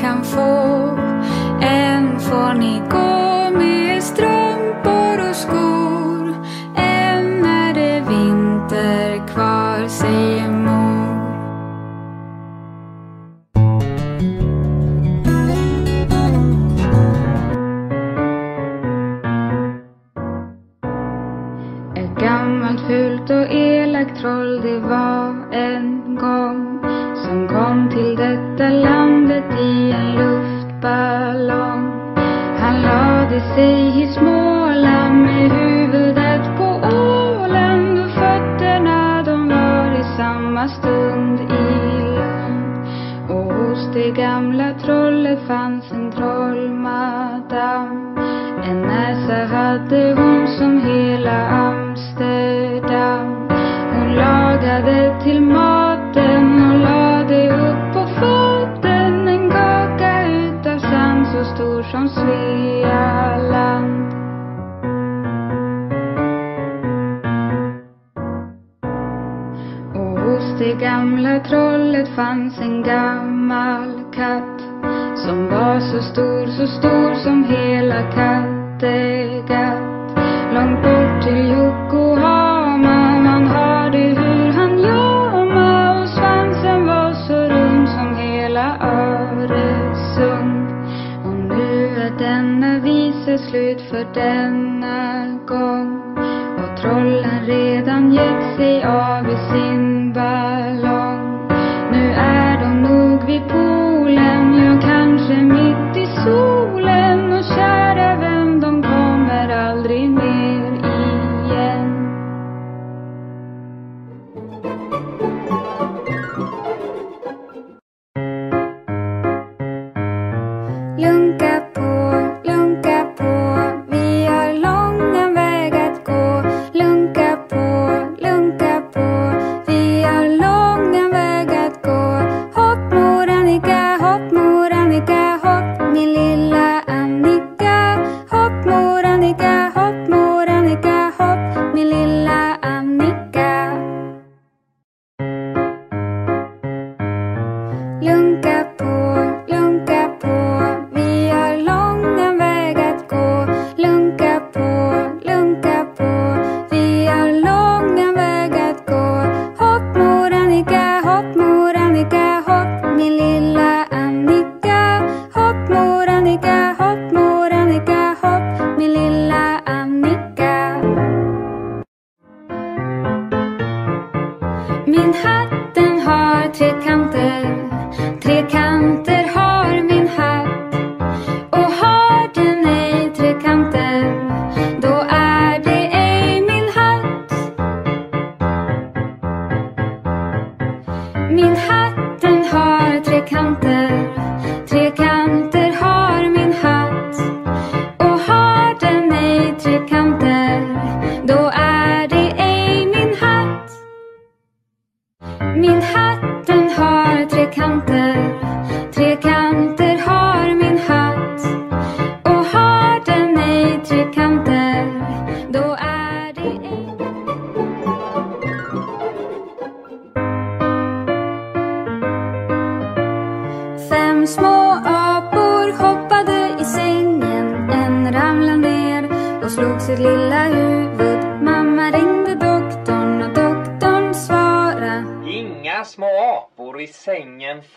can fall and for need.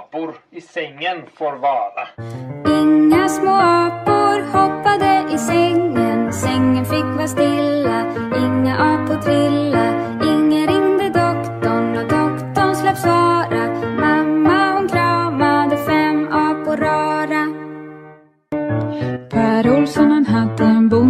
apor i sängen får vara. Inga små apor hoppade i sängen. Sängen fick vara stilla. Inga apor trilla. Ingen ringde doktorn och doktorn slapp svara. Mamma hon kramade fem apor rara. Per Olsson han hade en bonde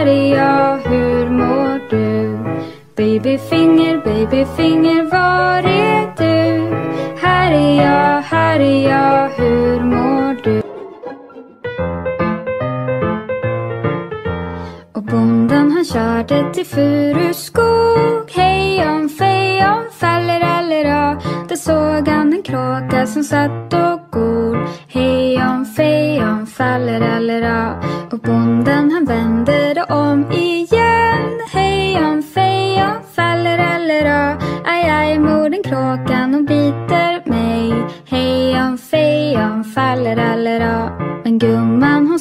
här är jag, hur mår du? Babyfinger, babyfinger, var är du? Här är jag, här är jag, hur mår du? Och bonden han körde till Furuskog Hejon fejon fallerallera Där såg han en kråka som satt och gol Hejon fejon fallerallera Och bonden han vände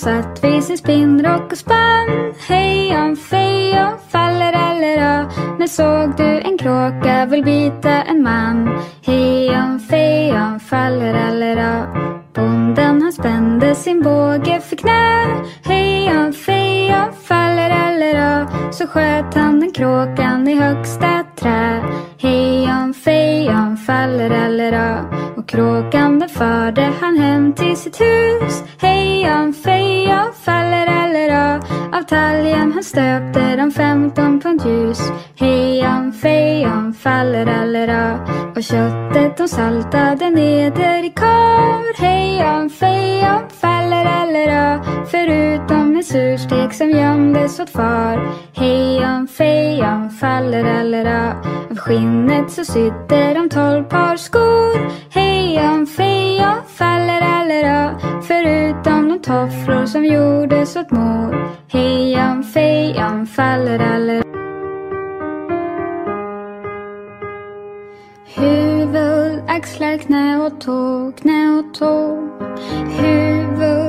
satt vid sin spinnrock och spann. Hejon fejon fallerallera När såg du en kråka vill bita en man? Hejon fejon fallerallera Bonden han spände sin båge för knä. Hejon fejon fallerallera Så sköt han den kråkan i högsta trä. Hejon fejon fallerallera Och kråkan den förde han hem till sitt hus. Hejon faller fallerallera Av. Talgen han stöpte de femton pund ljus. Hejon fejon fallerallera Och köttet de saltade neder i kar. Hejon fejon fallerallera Förut med surstek som gömdes åt far. Hejan fejan faller fallerallera Av skinnet så sydde de tolv par skor. Hejan fejan faller fallerallera Förutom de tofflor som gjordes åt mor. Hejan fejan faller fallerallera Huvud, axlar, knä och tå, knä och tå. Huvud,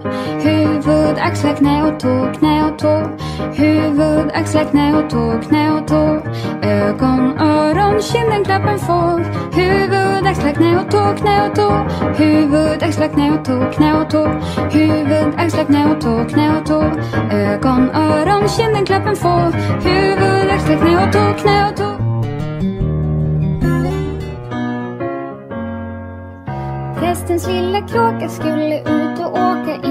Huvud, axlar, knä och tå, knä och tå. Huvud, axlar, knä och tå, knä och tå. Ögon, öron, kinden, klappen, få. Huvud, axlar, knä och tå, knä och tå. Huvud, axlar, knä och tå, knä och tå. Huvud, axlar, knä och tå, knä och tå. Ögon, öron, kinden, klappen, få. Huvud, axlar, knä och tå, knä och tå. Prästens lilla kråka skulle ut och åka in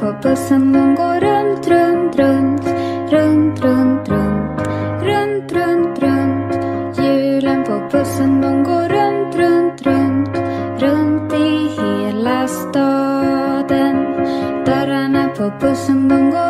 på bussen den går runt, runt, runt, runt, runt, runt, runt, runt, runt. Hjulen på bussen de går runt, runt, runt, runt i hela staden. Dörrarna på bussen de går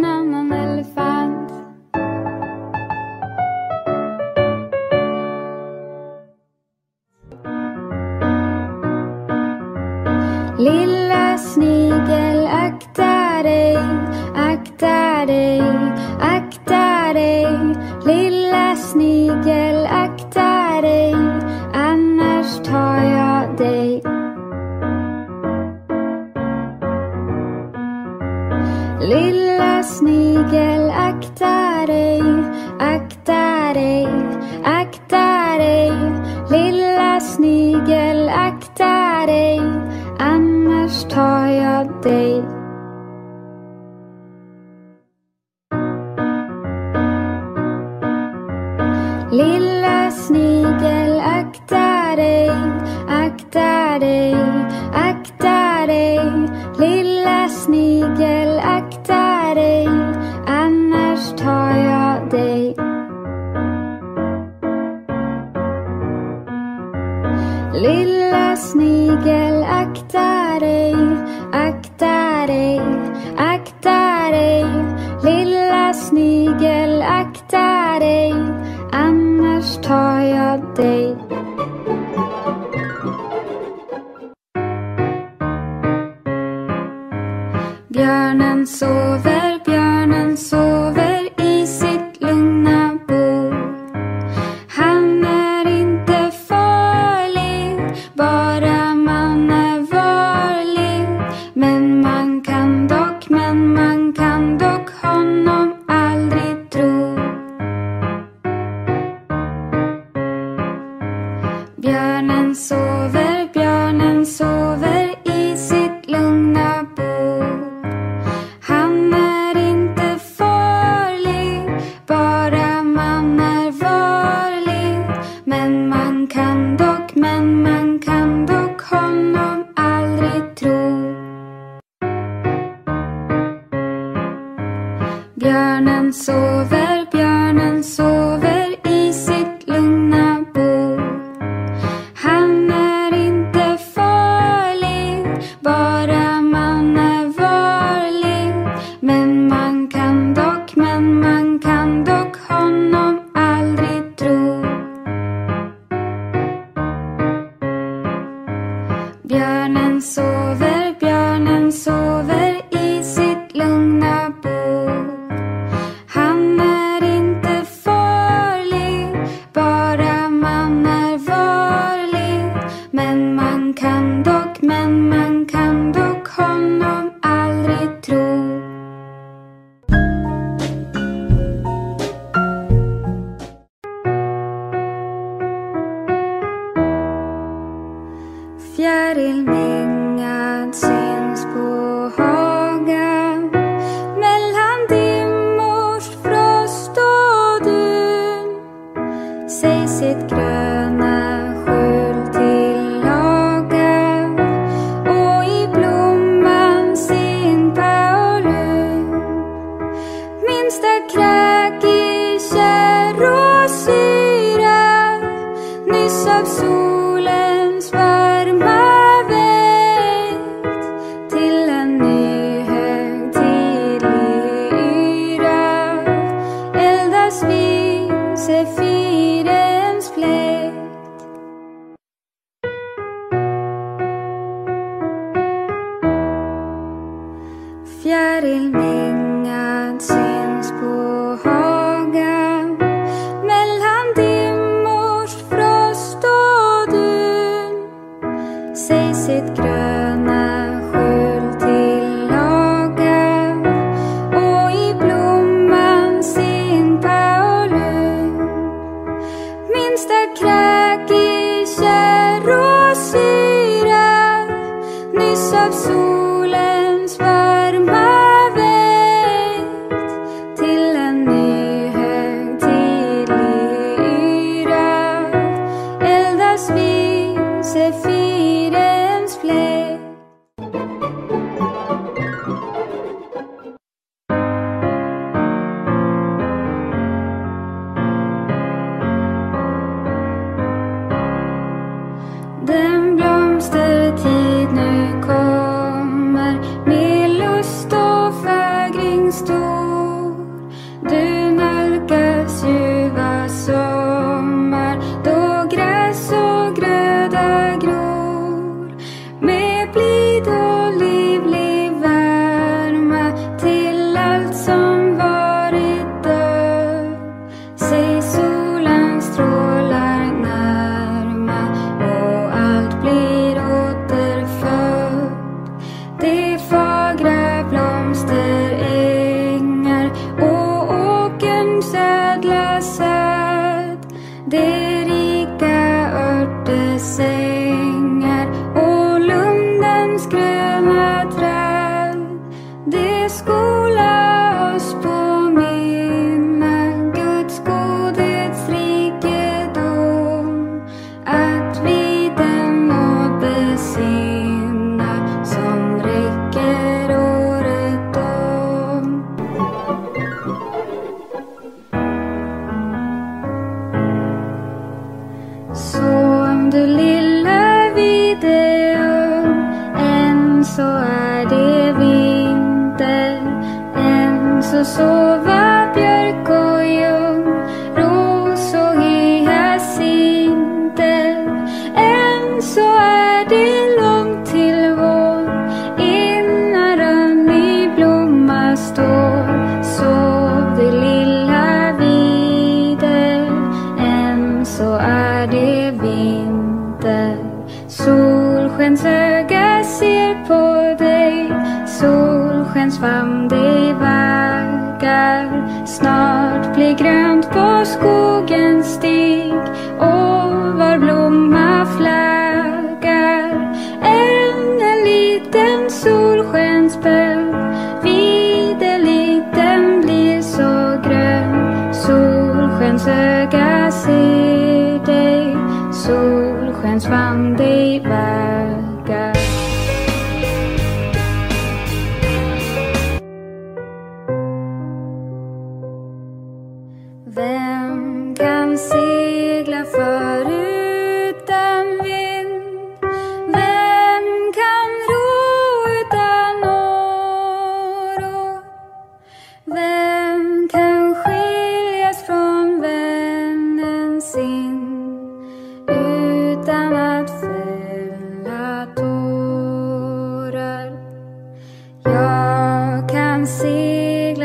Lilla snigel, akta dig, akta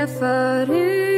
förut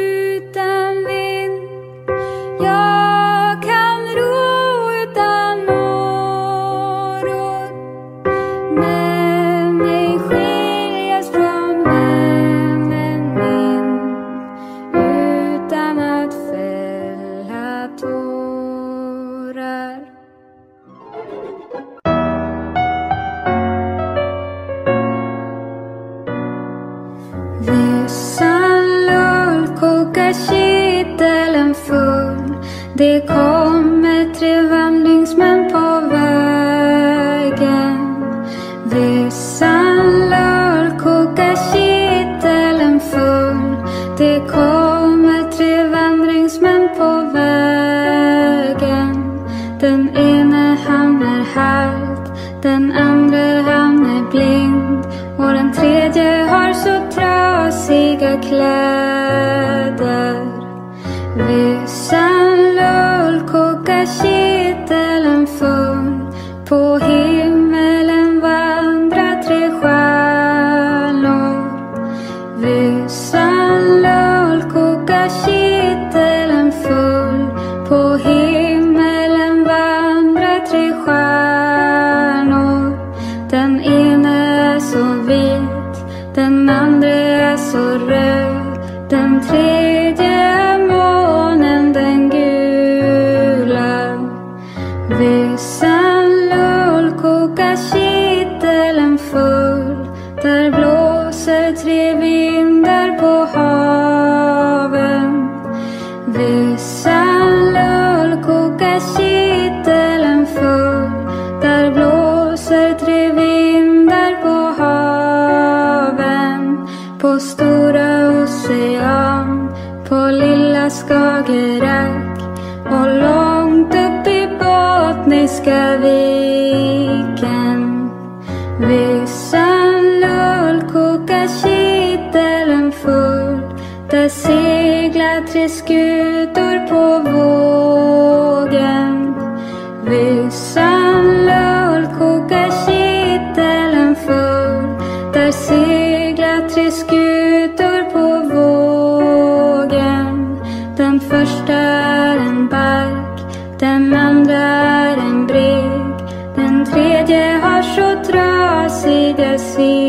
see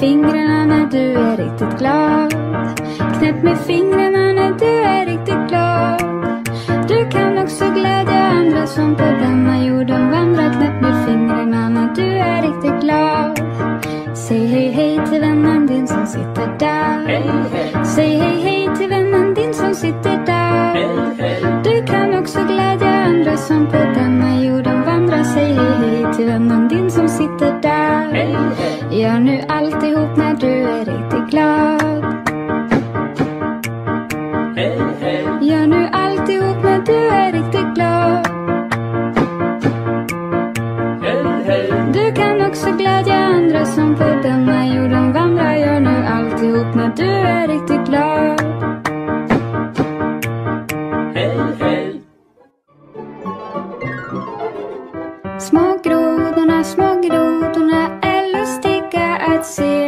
fingrarna när du är riktigt glad. Knäpp med fingrarna när du är riktigt glad. Du kan också glädja andra som på denna jorden vandrar. Knäpp med fingrarna när du är riktigt glad. Säg hej hej till vännen din som sitter där. Säg hej hej till vännen din som sitter där. Du kan också glädja andra som på denna något när du är riktigt glad. Hej, hej! Gör nu alltihop när du är riktigt glad. Hej, hej! du kan också glädja andra som på denna jorden vandrar. Gör nu alltihop när du är riktigt glad. Små grodorna, små grodorna är lustiga att se